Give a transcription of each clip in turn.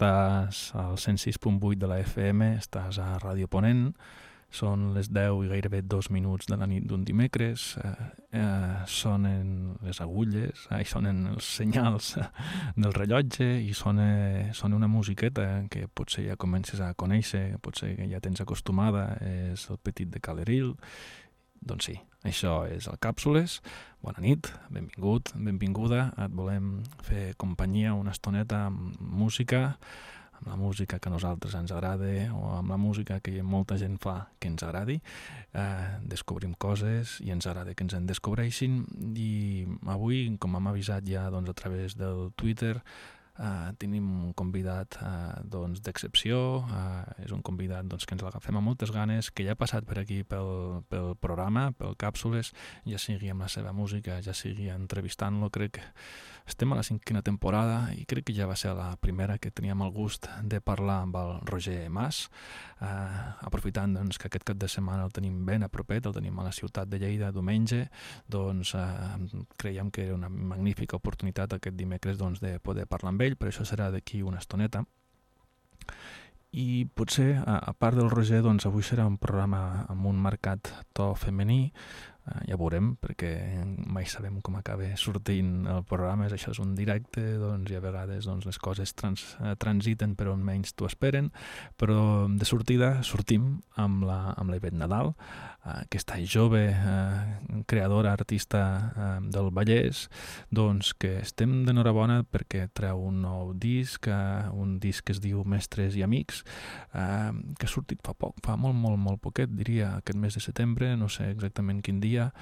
Estàs al 106.8 de la FM, estàs a Ràdio Ponent, són les 10 i gairebé dos minuts de la nit d'un dimecres, eh, eh, sonen les agulles, eh, sonen els senyals del rellotge i sona, sona una musiqueta que potser ja comences a conèixer, potser que ja tens acostumada, és el petit de Caleril, doncs sí, això és el Càpsules. Bona nit, benvingut, benvinguda. Et volem fer companyia una estoneta amb música, amb la música que a nosaltres ens agrada o amb la música que molta gent fa que ens agradi. Eh, descobrim coses i ens agrada que ens en descobreixin i avui, com hem avisat ja doncs, a través del Twitter, Uh, tenim un convidat uh, doncs, d'excepció, uh, és un convidat doncs, que ens l'agafem amb moltes ganes, que ja ha passat per aquí pel, pel programa, pel Càpsules, ja sigui amb la seva música, ja sigui entrevistant-lo, crec que estem a la cinquena temporada i crec que ja va ser la primera que teníem el gust de parlar amb el Roger Mas, eh, aprofitant doncs, que aquest cap de setmana el tenim ben a propet, el tenim a la ciutat de Lleida diumenge, doncs eh, creiem que era una magnífica oportunitat aquest dimecres doncs, de poder parlar amb ell, però això serà d'aquí una estoneta. I potser, a, a part del Roger, doncs avui serà un programa amb un marcat to femení, Eh, ja veurem, perquè mai sabem com acaba sortint el programa, això és un directe, doncs, i a vegades doncs, les coses trans, eh, transiten per on menys t'ho esperen, però de sortida sortim amb la, amb la Ivet Nadal, eh, aquesta jove eh, creadora, artista eh, del Vallès, doncs que estem d'enhorabona perquè treu un nou disc, eh, un disc que es diu Mestres i Amics, eh, que ha sortit fa poc, fa molt, molt, molt poquet, diria aquest mes de setembre, no sé exactament quin dia, dia,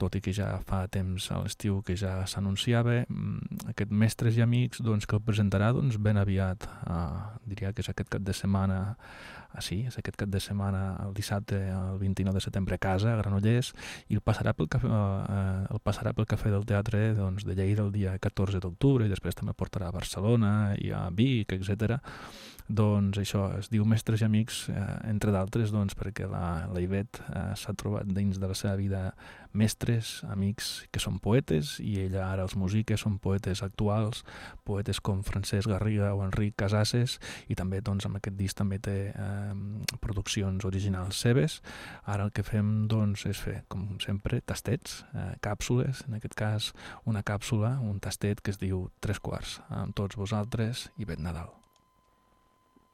tot i que ja fa temps a l'estiu que ja s'anunciava, mm, aquest Mestres i Amics doncs, que el presentarà doncs, ben aviat, eh, diria que és aquest cap de setmana ah, sí, és aquest cap de setmana, el dissabte, el 29 de setembre a casa, a Granollers, i el passarà pel cafè, eh, el passarà pel cafè del teatre doncs, de Lleida el dia 14 d'octubre, i després també portarà a Barcelona i a Vic, etc. Doncs això es diu Mestres i Amics, eh, entre d'altres, doncs, perquè la, la Ivet eh, s'ha trobat dins de la seva vida mestres, amics que són poetes i ella ara els musiques són poetes actuals, poetes com Francesc Garriga o Enric Casases i també doncs, amb aquest disc també té eh, produccions originals seves. Ara el que fem doncs, és fer, com sempre, tastets, eh, càpsules, en aquest cas una càpsula, un tastet que es diu Tres quarts, amb tots vosaltres i ben Nadal.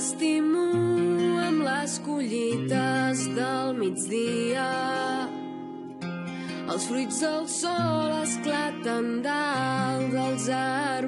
T'estimo amb les collites del migdia. Els fruits del sol esclaten dalt dels arbres.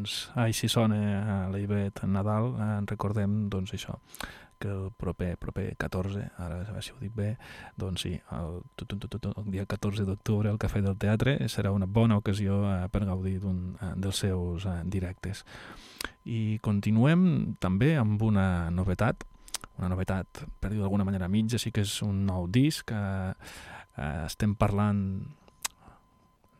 Doncs així sona l'Ivet Nadal, en recordem doncs això, que el proper, proper 14, ara a veure si ho dic bé, doncs sí, el, tot, tot, tot, el dia 14 d'octubre al Cafè del Teatre serà una bona ocasió eh, per gaudir d'un eh, dels seus eh, directes. I continuem també amb una novetat, una novetat, per dir d'alguna manera mitja, sí que és un nou disc, eh, eh, estem parlant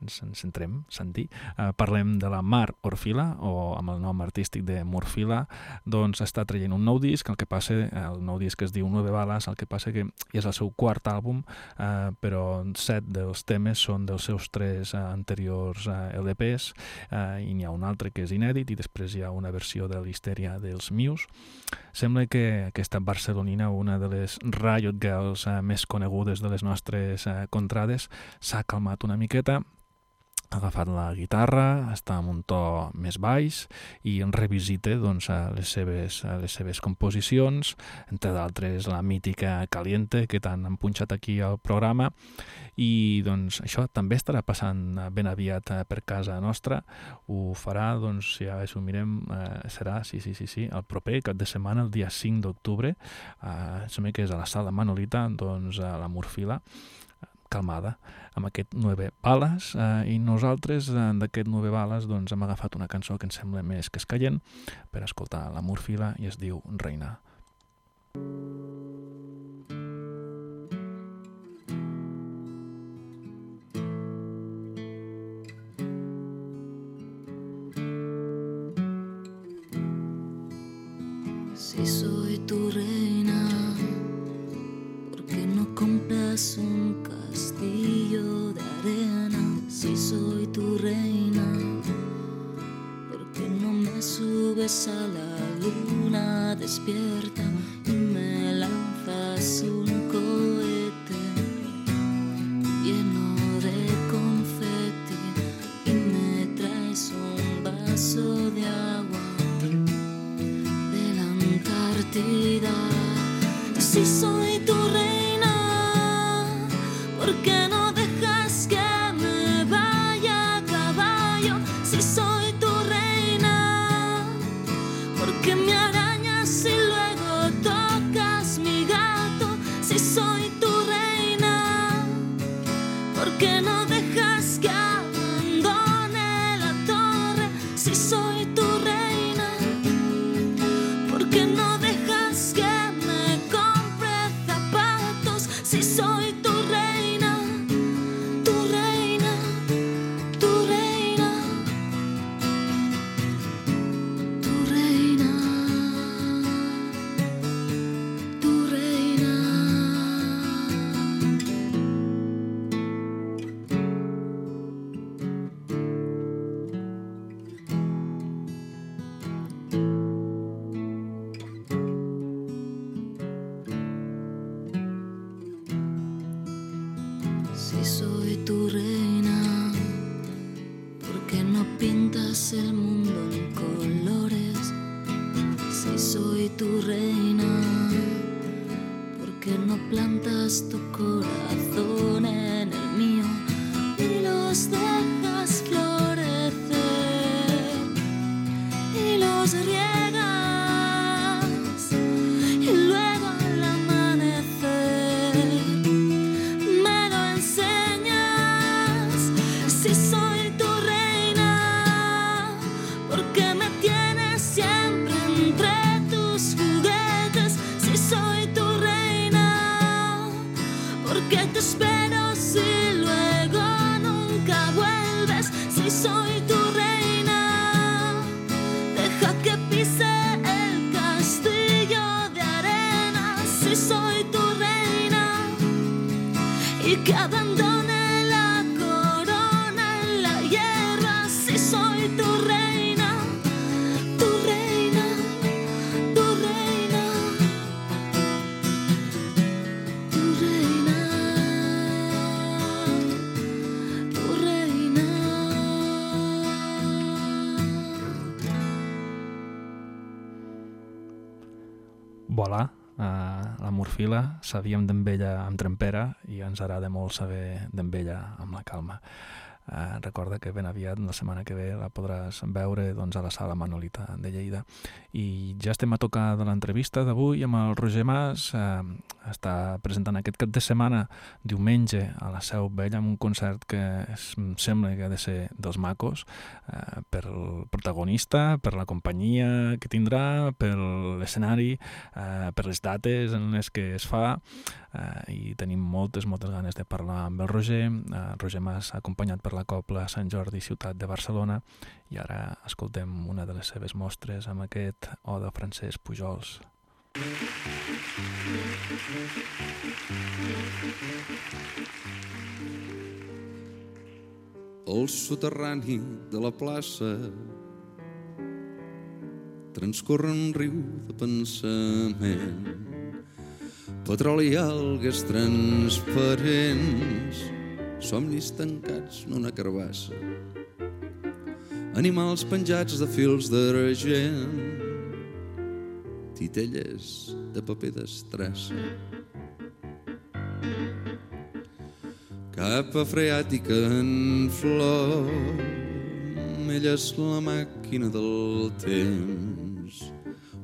ens, ens centrem, Santi, eh, parlem de la Mar Orfila, o amb el nom artístic de Morfila, doncs està traient un nou disc, el que passa, el nou disc es diu Nueve Balas, el que passa que és el seu quart àlbum, eh, però set dels temes són dels seus tres eh, anteriors eh, LPs, eh, i n'hi ha un altre que és inèdit, i després hi ha una versió de l'Histèria dels Mius. Sembla que aquesta barcelonina, una de les Riot Girls eh, més conegudes de les nostres eh, contrades, s'ha calmat una miqueta, ha agafat la guitarra, està amb un to més baix i en revisita doncs, les, seves, les seves composicions, entre d'altres la mítica Caliente, que tant han punxat aquí al programa, i doncs, això també estarà passant ben aviat eh, per casa nostra. Ho farà, doncs, si ja ho mirem, eh, serà, sí, sí, sí, sí, el proper cap de setmana, el dia 5 d'octubre, eh, sembla que és a la sala Manolita, doncs, a la Morfila, calmada amb aquest Nueve Bales eh, i nosaltres eh, d'aquest Nueve Bales doncs, hem agafat una cançó que ens sembla més que escaient per escoltar la Morfila i es diu Reina. La morfila, sabíem d'en ella amb trempera i ens agrada molt saber d'en ella amb la calma. Uh, recorda que ben aviat, la setmana que ve, la podràs veure doncs, a la sala Manolita de Lleida. I ja estem a tocar de l'entrevista d'avui amb el Roger Mas. Uh, està presentant aquest cap de setmana, diumenge, a la Seu Vella, amb un concert que es, em sembla que ha de ser dels macos, uh, per el protagonista, per la companyia que tindrà, per l'escenari, uh, per les dates en les que es fa, uh, i tenim moltes, moltes ganes de parlar amb el Roger. Uh, Roger Mas acompanyat per la Copla Sant Jordi Ciutat de Barcelona i ara escoltem una de les seves mostres amb aquest Oda Francesc Pujols. Al soterrani de la plaça transcorre un riu de pensament petroli i algues transparents somnis tancats en una carbassa animals penjats de fils d'argent titelles de paper d'estrassa capa freàtica en flor ella és la màquina del temps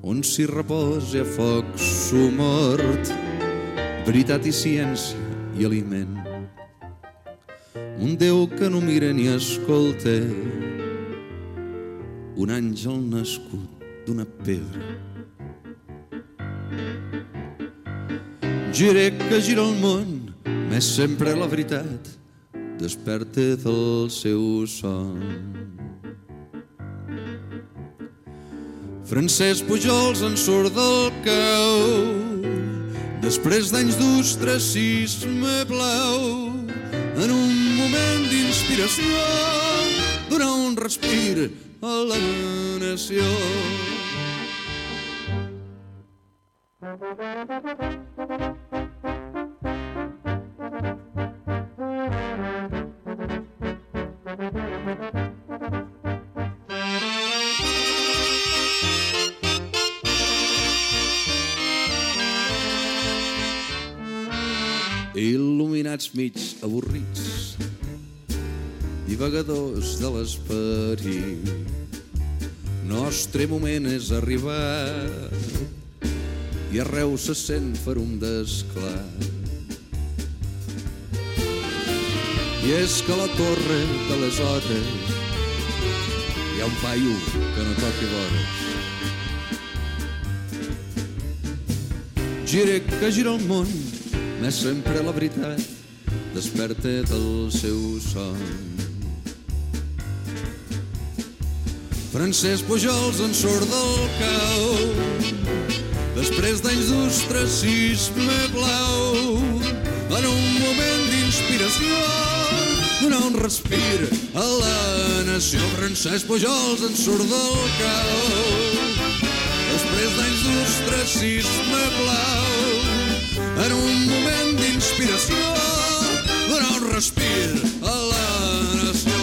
on s'hi reposa a foc sumort veritat i ciència i aliment. Un Déu que no mira ni escolta un àngel nascut d'una pedra Giré que gira el món més sempre la veritat desperta del seu son. Francesc Pujols en surt del cau després d'anys d'ostracisme blau en un moment d'inspiració donar un respir a la nació. il·luminats mig avorrits, divagadors de l'esperit. Nostre moment és arribar i arreu se sent ferum d'esclar. I és que a la torre de les hores hi ha un paio que no toqui vores. Gira que gira el món, més sempre la veritat desperta del seu son. Francesc Pujols en surt del cau. Després d'anys d'ostracisme blau en un moment d'inspiració donar un respir a la nació. Francesc Pujols en surt del cau. Després d'anys d'ostracisme blau en un moment d'inspiració donar un respir a la nació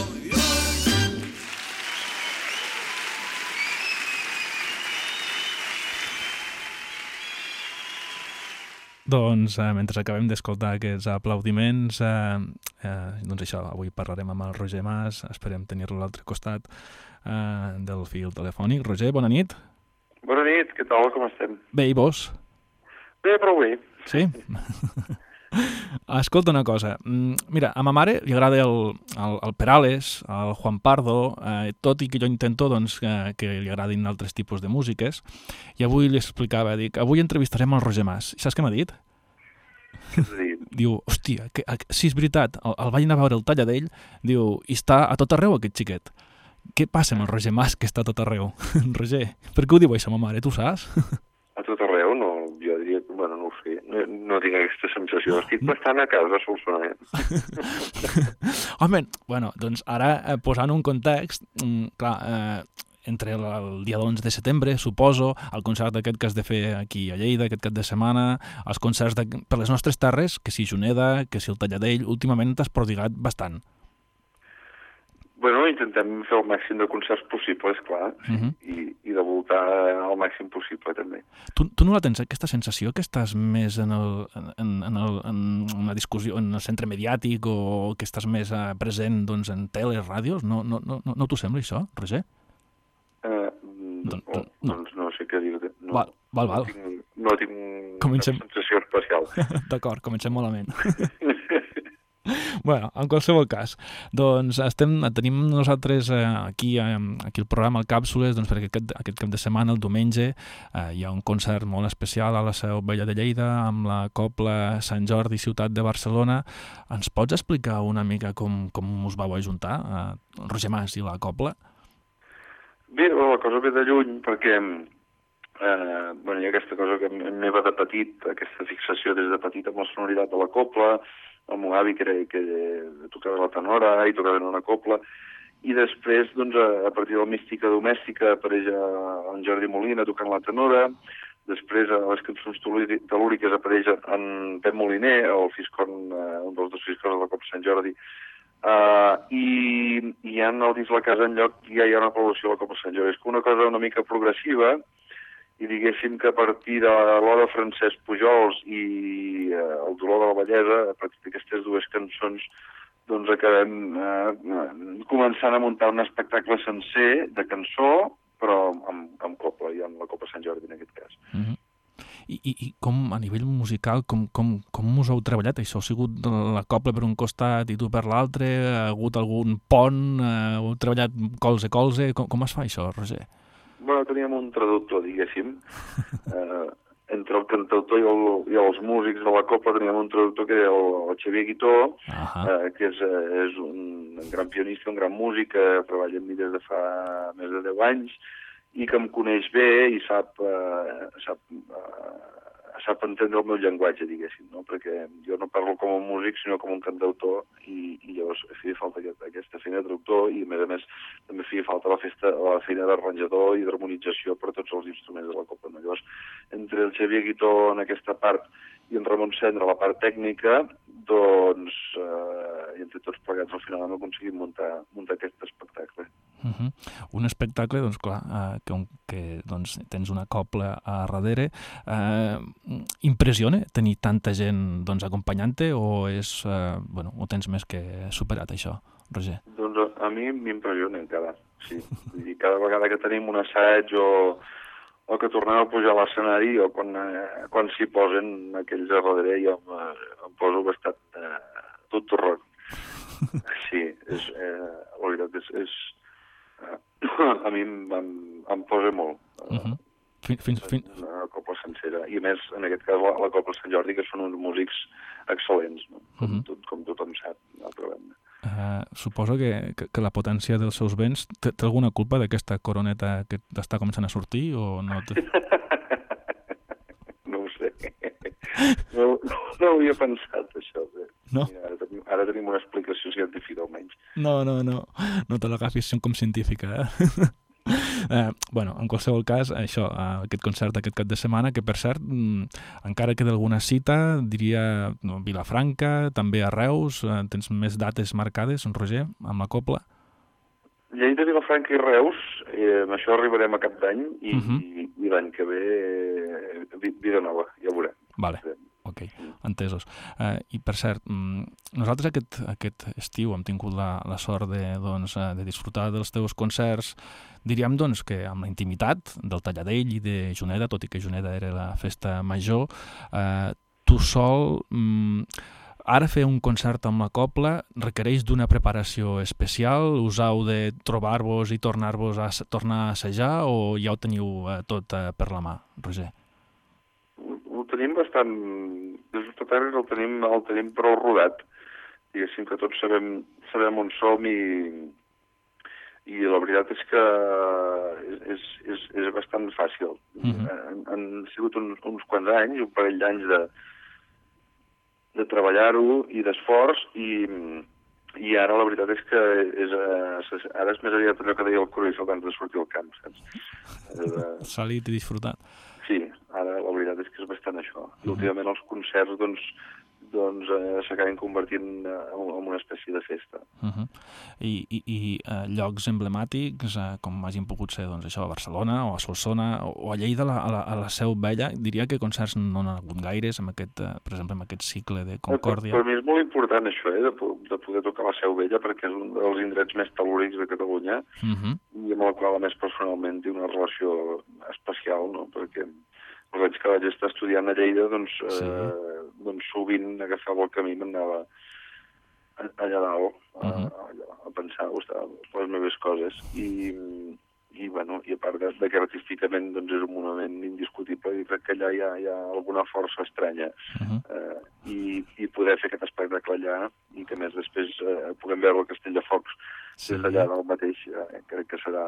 Doncs eh, mentre acabem d'escoltar aquests aplaudiments, eh, eh, doncs això, avui parlarem amb el Roger Mas, esperem tenir-lo a l'altre costat eh, del fil telefònic. Roger, bona nit. Bona nit, què tal, com estem? Bé, i vos? Bé, prou bé. Sí? Escolta una cosa, mm, mira, a ma mare li agrada el, el, el Perales, el Juan Pardo, eh, tot i que jo intento doncs, que, que li agradin altres tipus de músiques, i avui li explicava, dic, avui entrevistarem el Roger Mas. I saps què m'ha dit? Què dit? Diu, hòstia, que, que, sí, és veritat, el, el vaig anar a veure el Talladell, diu, i està a tot arreu aquest xiquet. Què passa amb el Roger Mas, que està a tot arreu? Roger, per què ho diu això, ma mare, tu saps? A tot arreu? No, jo diria que, bueno, no tinc aquesta sensació. Estic bastant a casa, solament. Home, bueno, doncs ara, eh, posant un context, mm, clar, eh, entre el, el dia 11 de setembre, suposo, el concert aquest que has de fer aquí a Lleida, aquest cap de setmana, els concerts de, per les nostres terres, que si Juneda, que si el Talladell, últimament t'has prodigat bastant. Bueno, intentem fer el màxim de concerts possibles, clar, Uh -huh. i, i de voltar al màxim possible, també. Tu, tu no la tens, aquesta sensació que estàs més en, el, en, en, el, en una discussió, en el centre mediàtic o que estàs més eh, present doncs, en teles, ràdios? No, no, no, no, no t'ho sembla això, Roger? Eh, Don- no, don- no. doncs no sé què dir-te. No, Val, val, val. No tinc, no tinc Comencem. sensació especial. D'acord, comencem malament. bueno, en qualsevol cas, doncs estem, tenim nosaltres eh, aquí, eh, aquí el programa, el Càpsules, doncs perquè aquest, aquest cap de setmana, el diumenge, eh, hi ha un concert molt especial a la Seu Vella de Lleida amb la Copla Sant Jordi Ciutat de Barcelona. Ens pots explicar una mica com, com us vau ajuntar, eh, Roger Mas i la Copla? Bé, bueno, la cosa ve de lluny perquè eh, bueno, hi ha aquesta cosa que meva de petit, aquesta fixació des de petit amb la sonoritat de la copla, el meu avi que, que tocava la tenora i tocava en una copla, i després, doncs, a, a partir del Mística Domèstica apareix en Jordi Molina tocant la tenora, després a les cançons telúri- telúriques apareix en Pep Moliner, el fiscorn, eh, un dels dos fiscorns de la Copa Sant Jordi, Uh, i, i en el dins la casa en lloc ja hi ha una població a la Copa Sant Jordi. És una cosa una mica progressiva i diguéssim que a partir de l'hora Francesc Pujols i uh, el dolor de la bellesa, a partir d'aquestes dues cançons doncs acabem uh, començant a muntar un espectacle sencer de cançó, però amb, amb Copla i amb la Copa Sant Jordi en aquest cas. Mm -hmm. I, i, I com, a nivell musical, com, com, com us heu treballat? Això ha sigut la copla per un costat i tu per l'altre? Ha hagut algun pont? Eh, heu treballat colze a colze? Com, com es fa això, Roger? Bueno, teníem un traductor, diguéssim. eh, entre el cantautor i, el, i els músics de la Copla teníem un traductor que era el, el Xavier Guitó, Ah eh, que és, eh, és un gran pianista, un gran músic, que treballa amb mi des de fa més de 10 anys, i que em coneix bé i sap, eh, sap, eh, sap entendre el meu llenguatge, diguéssim, no? perquè jo no parlo com a músic, sinó com un cantautor, i, i llavors feia falta aquest, aquesta feina de traductor, i a més a més també feia falta la, festa, la feina d'arranjador i d'harmonització per tots els instruments de la Copa. No? Llavors, entre el Xavier Guitó en aquesta part i en Ramon Cendra la part tècnica, doncs, eh, i entre tots plegats al final hem aconseguit muntar, muntar aquest espectacle. Uh -huh. Un espectacle, doncs clar, eh, que, un- que doncs, tens una copla a darrere. Eh, impressiona tenir tanta gent doncs, acompanyant-te o, és, eh, bueno, o tens més que superat això, Roger? Doncs a, a mi m'impressiona encara, sí. Dir, cada vegada que tenim un assaig o, o que tornem a pujar a l'escenari o quan, eh, quan s'hi posen aquells a darrere jo em, eh, em poso bastant eh, tot torrón. Sí, és, eh, la veritat és, és eh, a mi em, em, em posa molt. Uh -huh. Fins, fins, fins, una copla sencera. I més, en aquest cas, la, la Copla Sant Jordi, que són uns músics excel·lents, no? com, Mhm. tot, com tothom sap, d'altra banda. Uh, suposo que, que, que la potència dels seus vents té, té alguna culpa d'aquesta coroneta que està començant a sortir o no? No ho sé. No, no, no havia pensat, això. Bé. No? Mira, ara, tenim, ara tenim una explicació científica, almenys. No, no, no, no te l'agafis com científica, eh? Eh, bueno, en qualsevol cas, això, eh, aquest concert d'aquest cap de setmana, que per cert, mm, encara queda alguna cita, diria no, Vilafranca, també a Reus, eh, tens més dates marcades, en Roger, amb la Copla? Lleida, Vilafranca i Reus, eh, amb això arribarem a cap d'any i, Mhm. i, i l'any que ve eh, Vi- Vida Nova, ja ho veurem. Vale, ok. entesos. Uh, I per cert, mm, nosaltres aquest, aquest estiu hem tingut la, la sort de, doncs, uh, de disfrutar dels teus concerts, diríem doncs, que amb la intimitat del Talladell i de Juneda, tot i que Juneda era la festa major, uh, tu sol... Mm, Ara fer un concert amb la copla requereix d'una preparació especial? Us heu de trobar-vos i tornar-vos a tornar a assajar o ja ho teniu eh, tot eh, per la mà, Roger? Ho, ho tenim bastant... Des de tot ara el tenim, el tenim prou rodat. Diguéssim que tots sabem, sabem on som i, i la veritat és que és, és, és, és bastant fàcil. Uh -huh. han, han sigut uns, uns quants anys, un parell d'anys de, de treballar-ho i d'esforç i, i ara la veritat és que és, eh, ara és més aviat allò que deia el Cruïs abans de sortir al camp, saps? De... Salit i disfrutat. Sí, ara la veritat és que és bastant això. I últimament els concerts, doncs, doncs eh, s'acaben convertint eh, en una espècie de festa. Uh -huh. I, i, i eh, llocs emblemàtics, eh, com hagin pogut ser doncs, això, a Barcelona o a Solsona o, o a Lleida, a la, a, la, a la Seu Vella, diria que concerts no n'ha hagut gaires, amb aquest, eh, per exemple, amb aquest cicle de Concòrdia. Per, per mi és molt important això, eh, de, de poder tocar la Seu Vella, perquè és un dels indrets més telúrics de Catalunya uh -huh. i amb el qual, a més, personalment, té una relació especial, no?, perquè anys que vaig estar estudiant a Lleida, doncs, sí. eh, doncs sovint agafava el camí i m'anava allà dalt uh -huh. a, a, pensar les meves coses i, i, bueno, i a part de, de que artísticament doncs, és un monument indiscutible i crec que allà hi ha, hi ha alguna força estranya uh -huh. eh, i, i poder fer aquest espectacle allà i que més després eh, puguem veure el Castell de Focs sí. des d'allà del mateix eh, crec que serà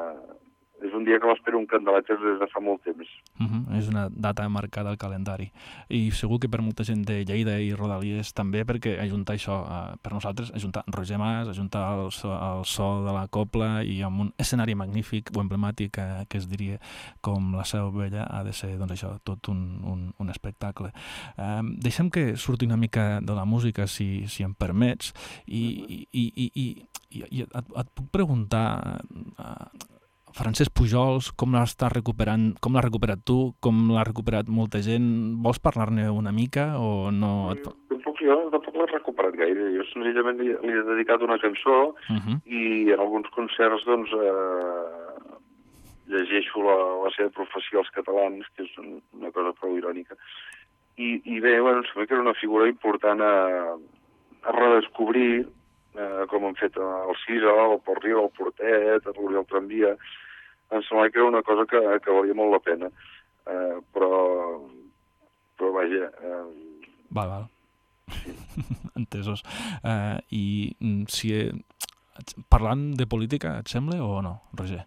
és un dia que m'espero un candelatge des de fa molt temps. Uh -huh. És una data marcada al calendari. I segur que per molta gent de Lleida i Rodalies també, perquè ajuntar això, uh, per nosaltres, ajuntar Roger Mas, ajuntar el so, el so de la copla i amb un escenari magnífic o emblemàtic uh, que es diria com la Seu Vella ha de ser, doncs això, tot un, un, un espectacle. Uh, deixem que surti una mica de la música, si, si em permets, i, i, i, i, i, i et, et puc preguntar... Uh, Francesc Pujols, com l'estàs recuperant, com l'has recuperat tu, com l'ha recuperat molta gent? Vols parlar-ne una mica o no? Et... Tampoc jo tampoc l'he recuperat gaire. Jo senzillament li, li he dedicat una cançó uh -huh. i en alguns concerts doncs eh, llegeixo la, la seva professió als catalans, que és una cosa prou irònica. I, i bé, bueno, sembla que era una figura important a, a redescobrir eh, com han fet el Cisa, el Port Riu, el Portet, el Tramvia, em sembla que era una cosa que, que valia molt la pena. Eh, però, però vaja... Eh... Val, val. Sí. Entesos. Eh, I mm, si... He... Parlant de política, et sembla o no, Roger?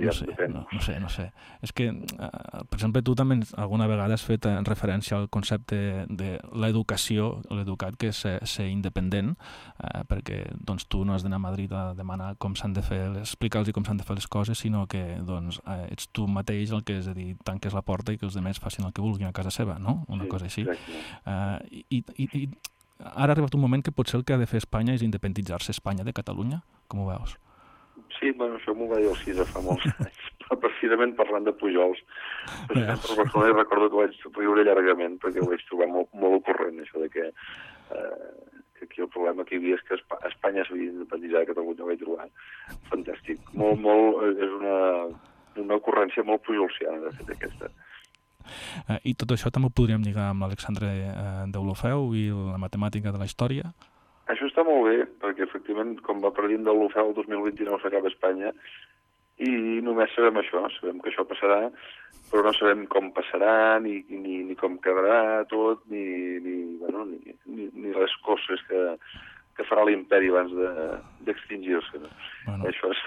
No sé, no. No, sé, no sé. És que, uh, per exemple, tu també alguna vegada has fet eh, referència al concepte de l'educació, l'educat que és ser, ser independent, uh, perquè doncs, tu no has d'anar a Madrid a demanar com s'han de fer, explicar-los com s'han de fer les coses, sinó que doncs, uh, ets tu mateix el que és a dir, tanques la porta i que els demés facin el que vulguin a casa seva, no? Una sí, cosa així. Uh, i, i, i ara ha arribat un moment que potser el que ha de fer Espanya és independitzar-se Espanya de Catalunya? Com ho veus? Sí, bueno, això m'ho va dir el CISA fa molts anys, però precisament parlant de Pujols. Precisament per Barcelona i recordo que vaig riure llargament perquè ho vaig trobar molt, molt ocorrent, això de que, eh, que aquí el problema que hi havia és que Espanya s'havia d'independitzar de Catalunya, ho vaig trobar fantàstic. Molt, molt, és una, una ocurrència molt pujolsiana, de fet, aquesta. Eh, I tot això també ho podríem lligar amb l'Alexandre eh, Deulofeu i la matemàtica de la història? Això està molt bé, perquè efectivament, com va perdent de l'OFEL el 2029 s'acaba Espanya, i només sabem això, sabem que això passarà, però no sabem com passarà, ni, ni, ni com quedarà tot, ni, ni, bueno, ni, ni, ni les coses que, que farà l'imperi abans d'extingir-se. De, no? bueno. Això és,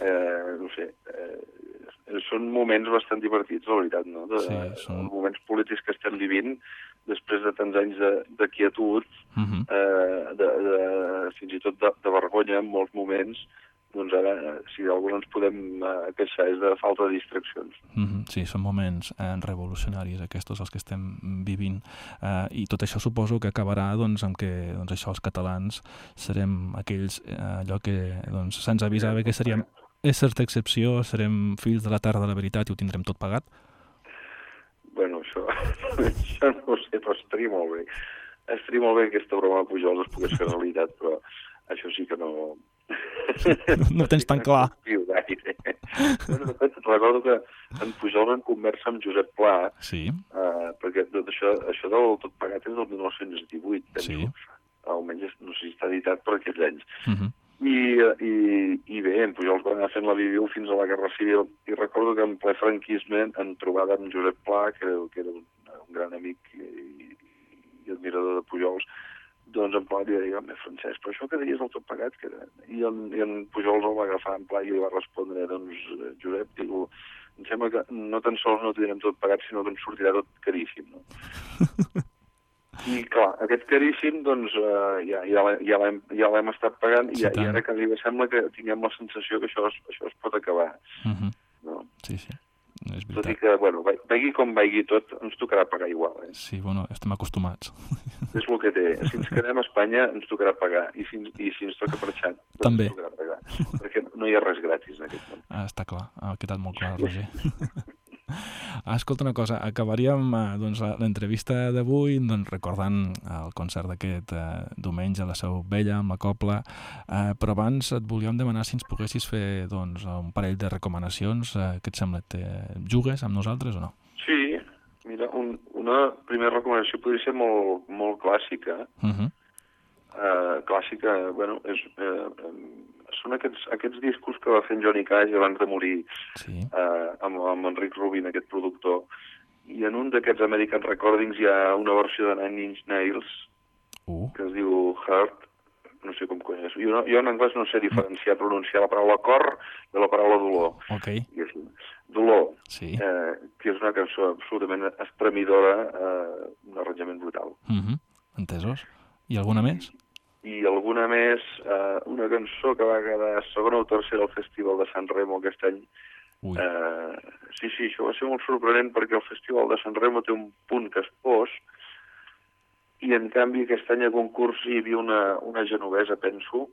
eh, no sé, eh, són moments bastant divertits, la veritat, no? De, sí, són... moments polítics que estem vivint després de tants anys de, de quietud, uh mhm. -huh. eh, de, de, fins i tot de, de vergonya en molts moments, doncs ara, si d'algú ens podem eh, queixar és de falta de distraccions. Mm -hmm, sí, són moments eh, revolucionaris aquests els que estem vivint eh, i tot això suposo que acabarà doncs, amb que doncs, això els catalans serem aquells, eh, allò que doncs, se'ns avisava que seríem és certa excepció, serem fills de la tarda de la veritat i ho tindrem tot pagat? bueno, això, això no ho sé, però estaria molt bé. Estaria molt bé que aquesta broma de Pujol es pogués fer realitat, però això sí que no... No tens tan clar. Recordo que en Pujol en conversa amb Josep Pla, Sí, eh, perquè tot això, això del tot pagat és del 1918, penso. Sí. Almenys no sé si està editat per aquells anys. uh -huh. I, i, i bé, en Pujol va anar fent la Viviu fins a la Guerra Civil i recordo que en ple franquisme en trobada amb Josep Pla, que, que era un, un gran amic i, i admirador de Pujols, doncs en Pla li deia, home, Francesc, però això que deies del tot pagat, que era... I en, i en Pujols el va agafar en Pla i li va respondre, doncs, eh, Josep, diu, em sembla que no tan sols no tindrem tot pagat, sinó que ens sortirà tot caríssim, no? I clar, aquest caríssim, doncs, eh, ja, ja, l'he- ja l'hem ja estat pagant Sí, i, i ara quasi bé sembla que tinguem la sensació que això es, això es pot acabar, Uh -huh. no? Sí, sí, és Tot i veritat. que, bueno, vagi com vagi tot, ens tocarà pagar igual, eh? Sí, bueno, estem acostumats. És el que té. Si ens quedem a Espanya, ens tocarà pagar. I si, i si ens toca marxar, doncs També. ens tocarà pagar. Perquè no hi ha res gratis en aquest món. Ah, està clar, ha quedat molt clar, Roger. Escolta una cosa, acabaríem eh, doncs, la- l'entrevista d'avui doncs, recordant el concert d'aquest eh, diumenge a la Seu Vella amb la Copla, eh, però abans et volíem demanar si ens poguessis fer doncs, un parell de recomanacions. Eh, què et sembla? Te jugues amb nosaltres o no? Sí, mira, un, una primera recomanació podria ser molt, molt clàssica. Uh -huh. Uh, clàssica, bueno, és, uh, són aquests, aquests discos que va fer en Johnny Cash abans de morir Sí. uh, amb, amb Enric Rubin, aquest productor. I en un d'aquests American Recordings hi ha una versió de Nine Inch Nails Uh, que es diu Heart, no sé com cony és. Jo, no, jo en anglès no sé diferenciar, pronunciar la paraula cor de la paraula dolor. ok, I així. Dolor, sí. eh, que és una cançó absolutament estremidora, eh, un arranjament brutal. Uh -huh. Entesos. I alguna més? I alguna més, eh, una cançó que va quedar segona o tercera al Festival de Sant Remo aquest any. Ui, Eh, sí, sí, això va ser molt sorprenent perquè el Festival de Sant Remo té un punt que es pos i en canvi aquest any a concurs hi havia una, una genovesa, penso,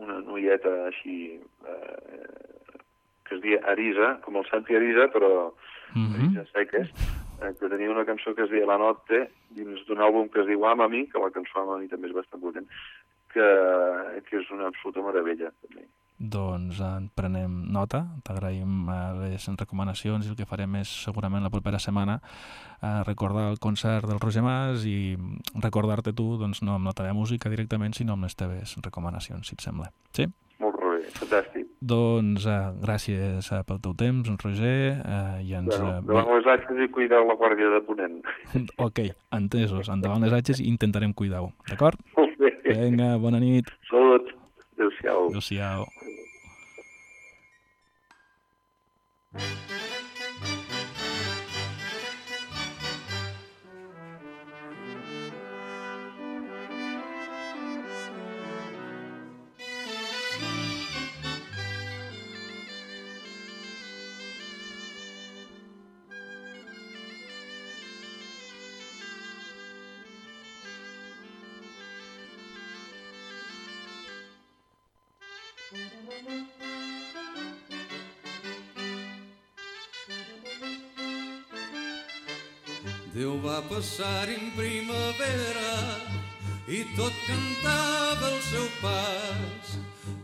una noieta així eh, que es deia Arisa, com el Santi Arisa, però uh -huh. Arisa Seques, eh, que tenia una cançó que es deia La Notte, dins d'un àlbum que es diu Ama mi, que la cançó Ama mi també és bastant potent, que, que és una absoluta meravella, també. Doncs en prenem nota, t'agraïm eh, les recomanacions i el que farem és segurament la propera setmana eh, recordar el concert del Roger Mas i recordar-te tu doncs, no amb la teva música directament sinó amb les teves recomanacions, si et sembla. Sí? Molt bé, fantàstic. Doncs eh, gràcies eh, pel teu temps, Roger, eh, i ens... Bueno, eh, davant les atxes i cuidar la guàrdia de Ponent. Ok, entesos, endavant les atxes i intentarem cuidar-ho, d'acord? Molt. Vinga, bona nit. Salut. Adéu-siau. Adéu-siau. Déu va passar en primavera i tot cantava el seu pas.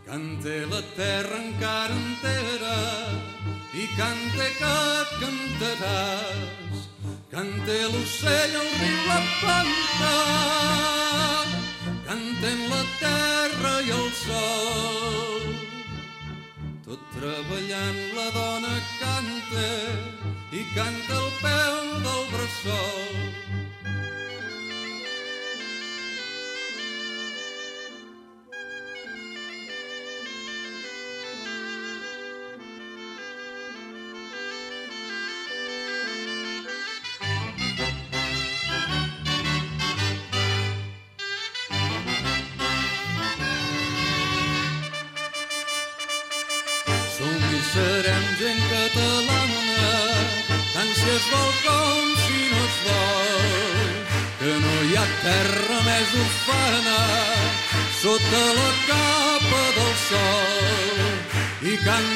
Cante la terra encara entera i cante et cantaràs. Cante l'ocell, el riu, la planta, canten la terra i el sol. Tot treballant la dona canta canta el pèl del bressol.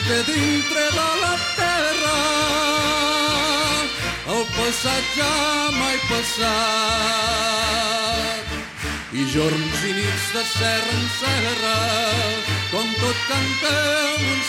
Canta dintre de la terra el pas passat ja mai passat. I jorns i nits de serra en serra, com tot cantem un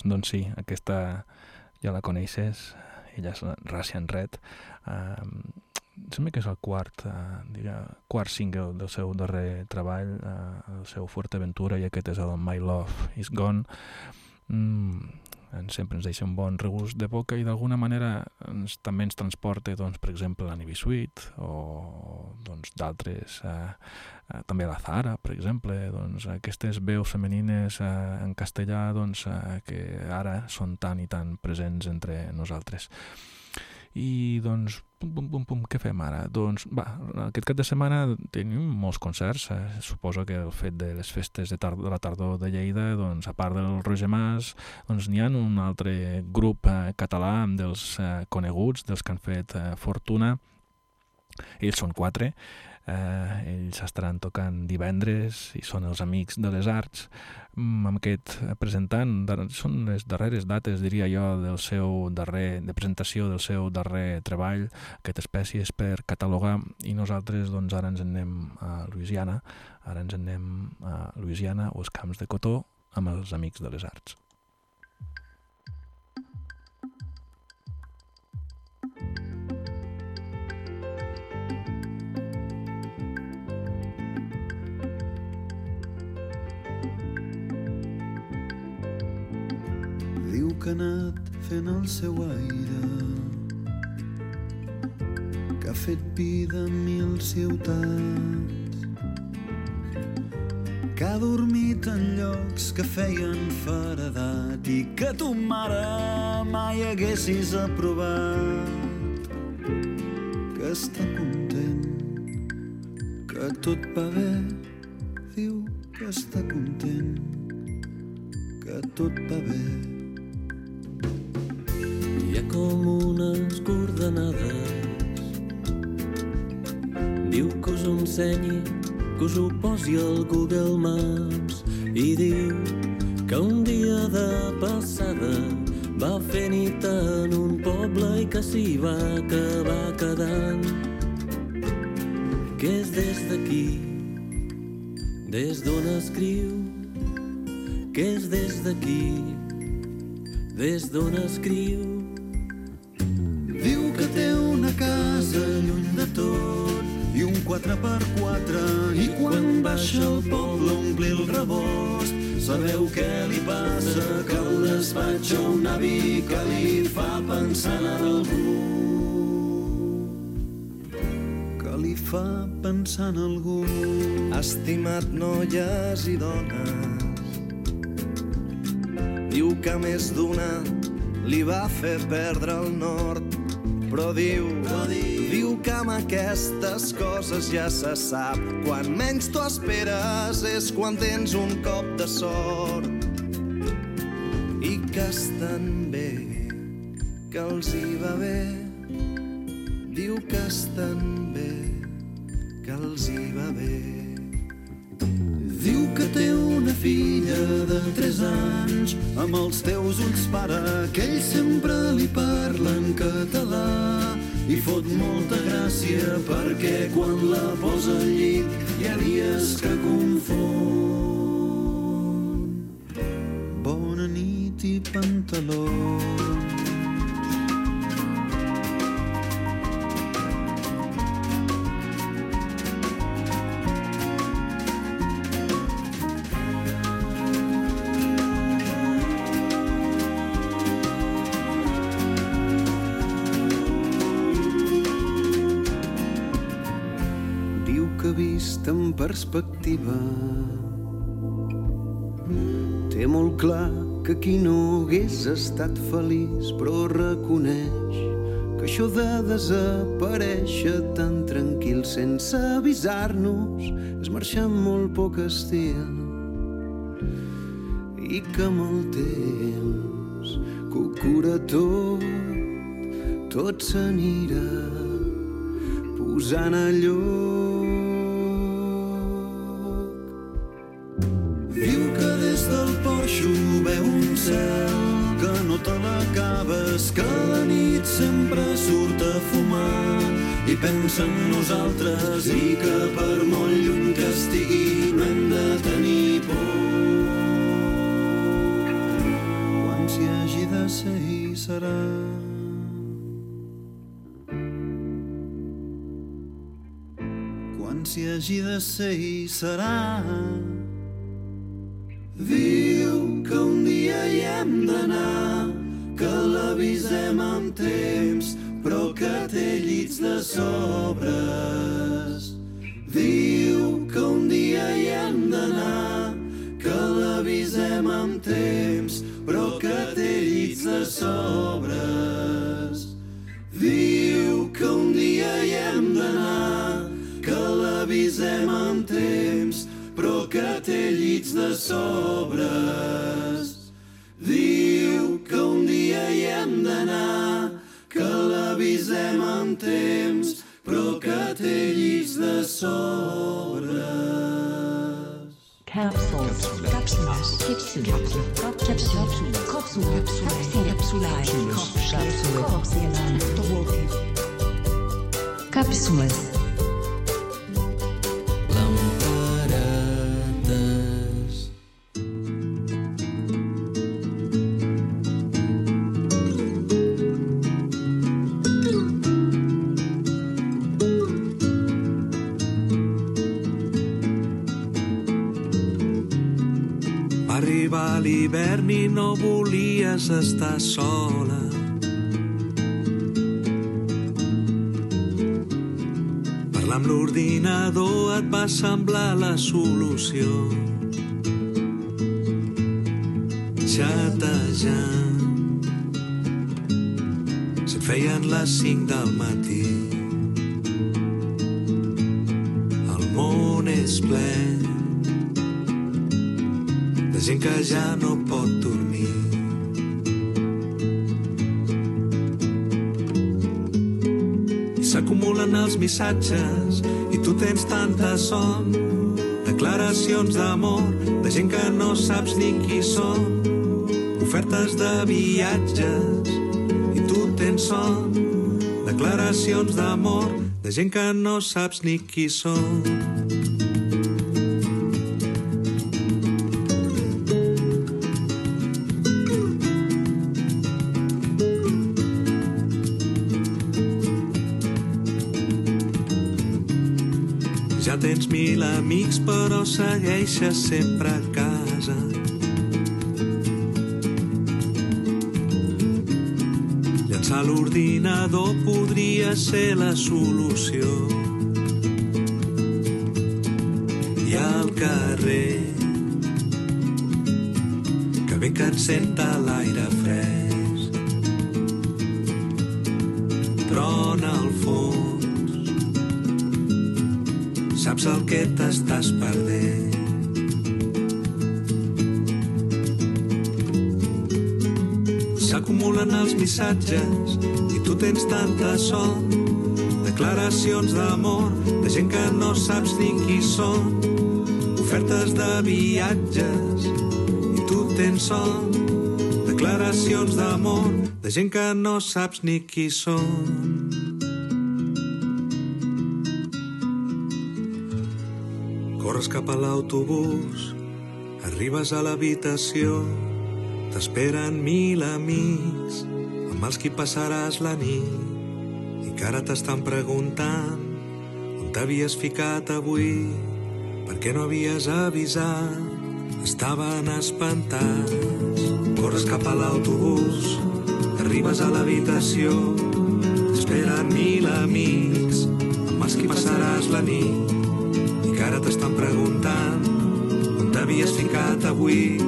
doncs, doncs sí, aquesta ja la coneixes, ella és Russian Red. Um, sembla que és el quart, uh, diria, quart single del seu darrer treball, uh, el seu Fuerteventura, i aquest és el My Love Is Gone. Mm, ens, sempre ens deixa un bon regust de boca i d'alguna manera ens, també ens transporta, doncs, per exemple, la Navy Suite o doncs, d'altres, eh, eh, també la Zara, per exemple, doncs, aquestes veus femenines eh, en castellà doncs, eh, que ara són tan i tan presents entre nosaltres. I doncs, pum, pum, pum, pum, què fem ara? Doncs, va, aquest cap de setmana tenim molts concerts. Eh? Suposo que el fet de les festes de, tar de la tardor de Lleida, doncs, a part del Roger Mas, doncs n'hi ha un altre grup eh, català dels eh, coneguts, dels que han fet eh, fortuna. Ells són quatre, eh, ells estaran tocant divendres i són els Amics de les Arts. Mm, amb aquest presentant són les darreres dates diria jo del seu darrer de presentació del seu darrer treball. Aquest espècie és per catalogar i nosaltres doncs ara ens en anem a Louisiana. Ara ens en anem a Louisiana o els camps de cotó amb els Amics de les Arts que ha anat fent el seu aire que ha fet vida a mil ciutats que ha dormit en llocs que feien faredat i que tu mare mai haguessis aprovat. Que està content que tot va bé diu que està content que tot va bé com unes coordenades. Diu que us ho ensenyi, que us ho posi al Google Maps. I diu que un dia de passada va fer nit en un poble i que s'hi va acabar quedant. Que és des d'aquí des d'on escriu? Que és des d'aquí des d'on escriu 4 per 4 i quan baixa el poble ompli el rebost. Sabeu què li passa? Que un despatx a un avi que li fa pensar en algú que li fa pensar en algú. Estimat noies i dones, diu que més d'una li va fer perdre el nord, però diu... Però diu que amb aquestes coses ja se sap. Quan menys t'ho esperes és quan tens un cop de sort. I que estan bé que els hi va bé. Diu que estan bé que els hi va bé. Diu que té una filla de 3 anys amb els teus ulls pare que ell sempre li parla en català i fot molta gràcia perquè quan la posa al llit hi ha dies que confon. Bona nit i pantalons que vist en perspectiva té molt clar que qui no hagués estat feliç però reconeix que això de desaparèixer tan tranquil sense avisar-nos és marxar amb molt poc estil i que amb el temps que ho cura tot tot s'anirà posant a lloc. Cel que no te l'acabes, que la nit sempre surt a fumar i pensa en nosaltres i que per molt lluny que estigui no hem de tenir por. Quan s'hi hagi de ser hi serà. quan s'hi hagi de ser hi serà. Diu hem d'anar, que l'avisem amb temps, però que té llits de sobres. Diu que un dia hi hem d'anar, que l'avisem amb temps, però que té llits de sobres. Diu que un dia hi hem d'anar, que l'avisem amb temps, però que té llits de sobres. Temps, però que té llits de sobres. Capsules. Capsules. Capsule. Capsule. Capsule. Capsule. Capsule. Cápsulas. Estar sola. Parlar amb l'ordinador et va semblar la solució. Xatejant se't feien les 5 del matí. El món és ple de gent que ja no missatges i tu tens tanta son. Declaracions d'amor de gent que no saps ni qui són. Ofertes de viatges i tu tens son. Declaracions d'amor de gent que no saps ni qui són. Segueixes sempre a casa. Llançar l'ordinador podria ser la solució. I al carrer, que bé que et senta l'aire fresc. Saps el que t'estàs perdent. S'acumulen els missatges i tu tens tanta son. Declaracions d'amor de gent que no saps ni qui són. Ofertes de viatges i tu tens son. Declaracions d'amor de gent que no saps ni qui són. Corres cap a l'autobús, arribes a l'habitació, t'esperen mil amics, amb els qui passaràs la nit, i que ara t'estan preguntant on t'havies ficat avui, per què no havies avisat, estaven espantats. Corres cap a l'autobús, arribes a l'habitació, t'esperen mil amics, amb els qui passaràs la nit, i que ara t'estan preguntant on t'havies ficat avui,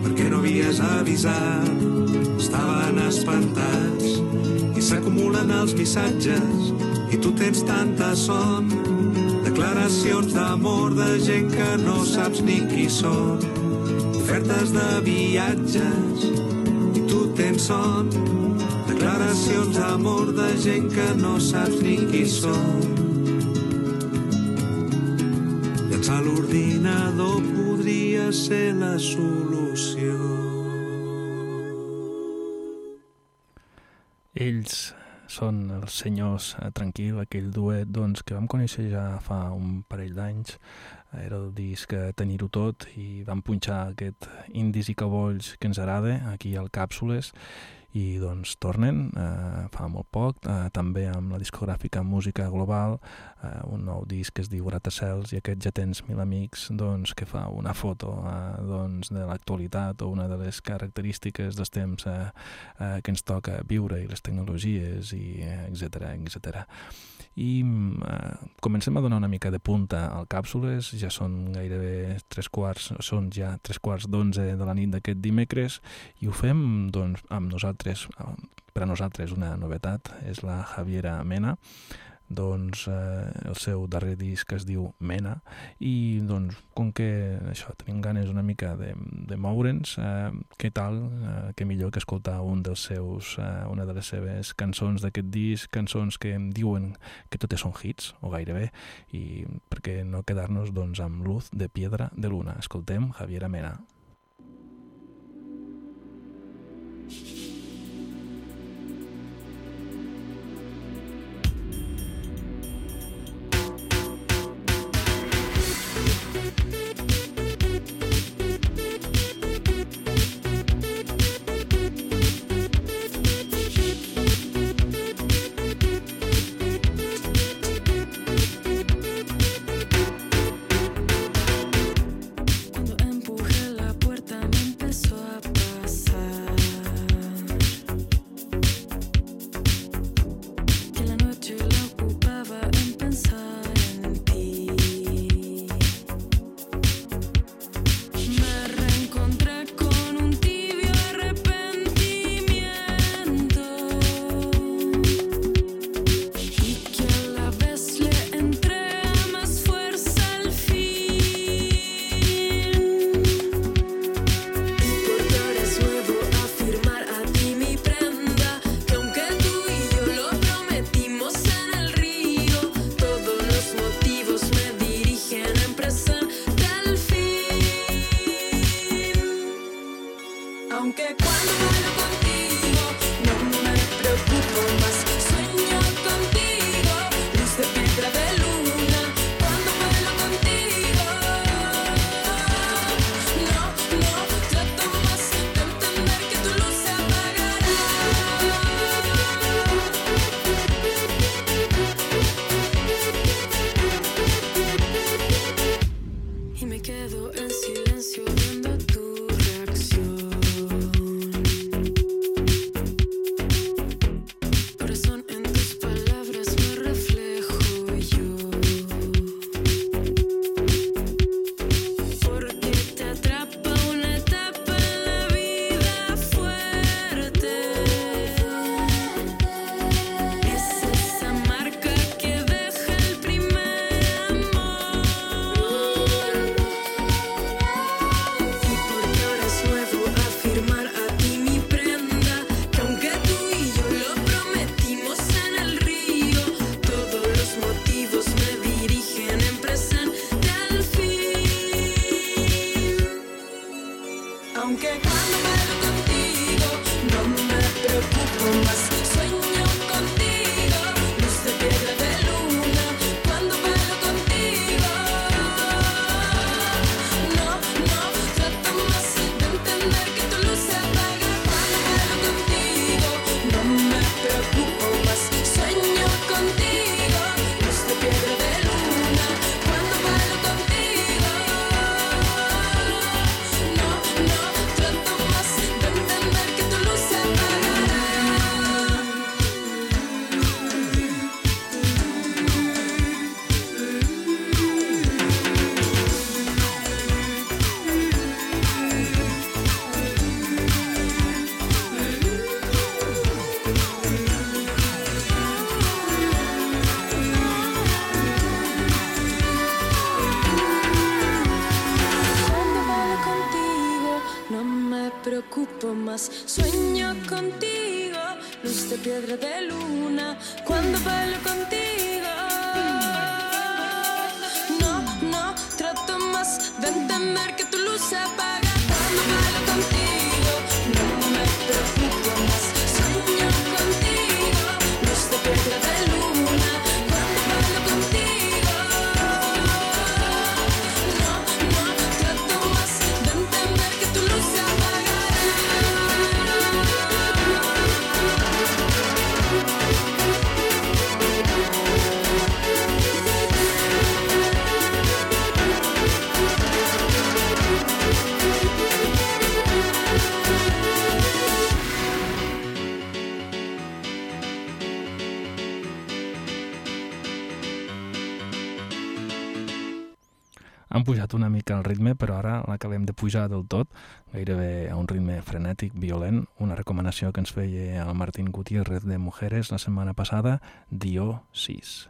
per què no havies avisat. Estaven espantats i s'acumulen els missatges i tu tens tanta son. Declaracions d'amor de gent que no saps ni qui són. Ofertes de viatges i tu tens son. Declaracions d'amor de gent que no saps ni qui són. L'ordinador podria ser la solució. Ells són els senyors eh, Tranquil, aquell duet doncs, que vam conèixer ja fa un parell d'anys. Era el disc eh, Tenir-ho tot i vam punxar aquest Indis i Cabolls que ens agrada aquí al Càpsules i doncs tornen eh, fa molt poc, eh, també amb la discogràfica Música Global, eh, un nou disc que es diu Gratacels i aquest ja tens mil amics doncs, que fa una foto eh, doncs, de l'actualitat o una de les característiques dels temps eh, eh, que ens toca viure i les tecnologies i eh, etc etc. I eh, comencem a donar una mica de punta al càpsules, ja són gairebé tres quarts, són ja tres quarts d'onze de la nit d'aquest dimecres i ho fem doncs, amb nosaltres, per a nosaltres una novetat, és la Javiera Mena, doncs eh, el seu darrer disc es diu Mena. I doncs com que això tenim ganes una mica de, de moure'ns eh, què tal, eh, què millor que escoltar un dels seus, eh, una de les seves cançons d'aquest disc, cançons que em diuen que totes són hits o gairebé i per què no quedar-nos doncs amb Luz de Piedra de Luna. Escoltem Javiera Mena Cuando empuje Han pujat una mica el ritme, però ara l'acabem de pujar del tot, gairebé a un ritme frenètic, violent. Una recomanació que ens feia el Martín Gutiérrez de Mujeres la setmana passada, Dio 6.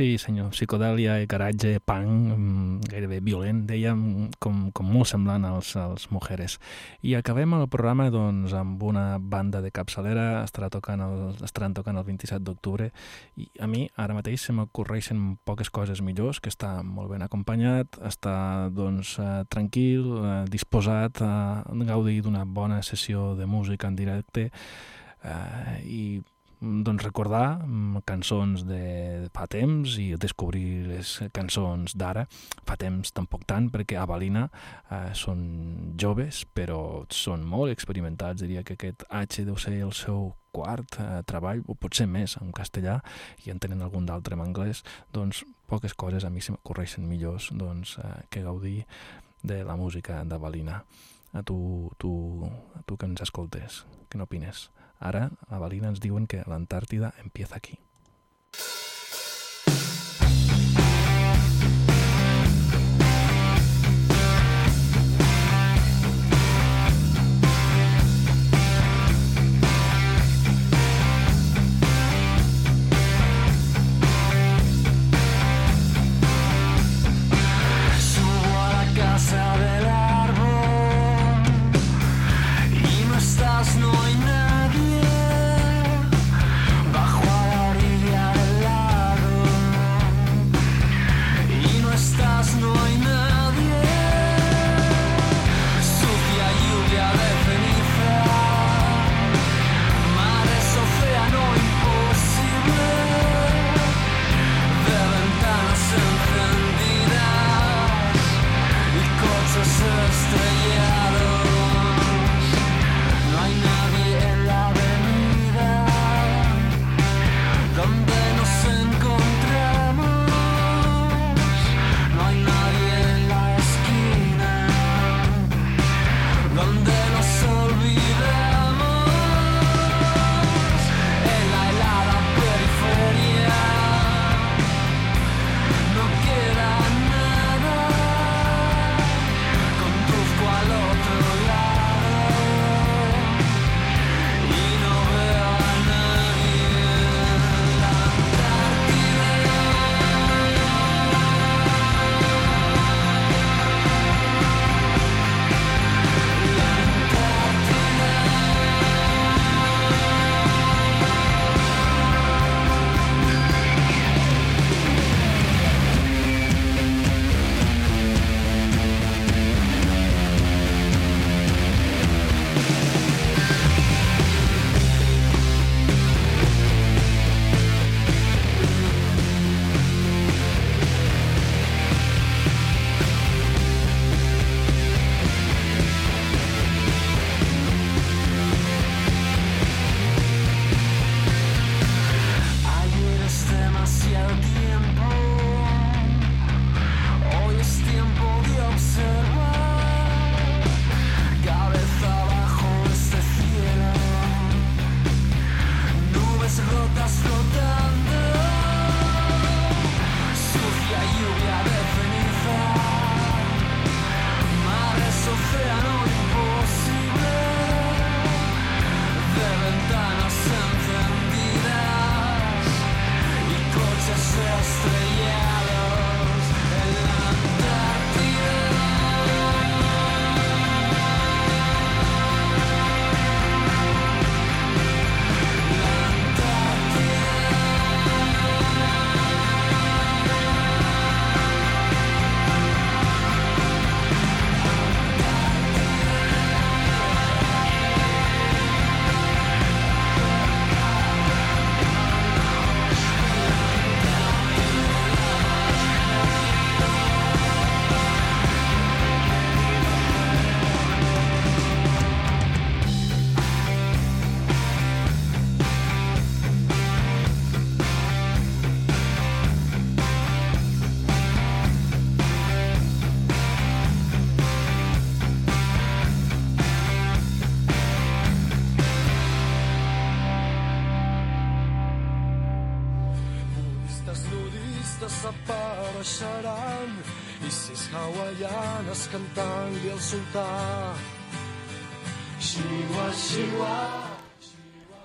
Sí, senyor, psicodèlia garatge, punk, mm, gairebé violent, dèiem, com, com molt semblant als, als Mujeres. I acabem el programa doncs, amb una banda de capçalera, estarà tocant el, estaran tocant el 27 d'octubre, i a mi ara mateix se m'ocorreixen poques coses millors, que està molt ben acompanyat, està doncs, eh, tranquil, eh, disposat a gaudir d'una bona sessió de música en directe, eh, i doncs recordar mm, cançons de fa temps i descobrir les cançons d'ara. Fa temps tampoc tant, perquè a Balina eh, són joves, però són molt experimentats. Diria que aquest H deu ser el seu quart eh, treball, o potser més en castellà, i en tenen algun d'altre en anglès, doncs poques coses a mi se m'ocorreixen millors doncs, eh, que gaudir de la música de Balina. A tu, tu, a tu que ens escoltes, què n'opines? Ara, a Balina ens diuen que l'Antàrtida empieza aquí. 担当的 Sultan，是我，是我。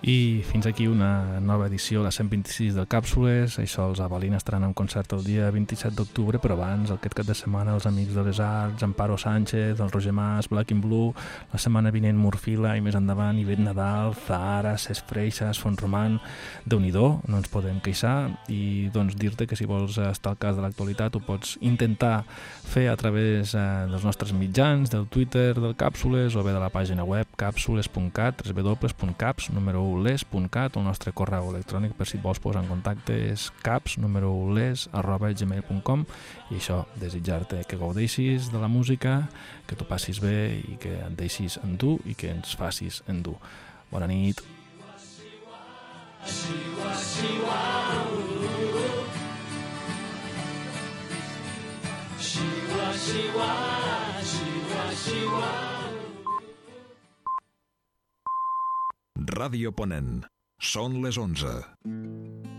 I fins aquí una nova edició, la 126 del Càpsules. Això els Avalina estaran en concert el dia 27 d'octubre, però abans, aquest cap de setmana, els Amics de les Arts, Amparo Sánchez, el Roger Mas, Black and Blue, la setmana vinent Morfila i més endavant Ivet Nadal, Zahara, Cesc Freixas, Font Roman, déu nhi no ens podem queixar i doncs dir-te que si vols estar al cas de l'actualitat ho pots intentar fer a través eh, dels nostres mitjans, del Twitter del Càpsules o bé de la pàgina web càpsules.cat, www.caps, número 1 les.cat, el nostre correu electrònic per si et vols posar en contacte és caps, número 1 les, arroba gmail.com i això, desitjar-te que gaudeixis de la música, que t'ho passis bé i que et deixis endur i que ens facis endur. Bona nit. Ràdio Ponent. Són les 11.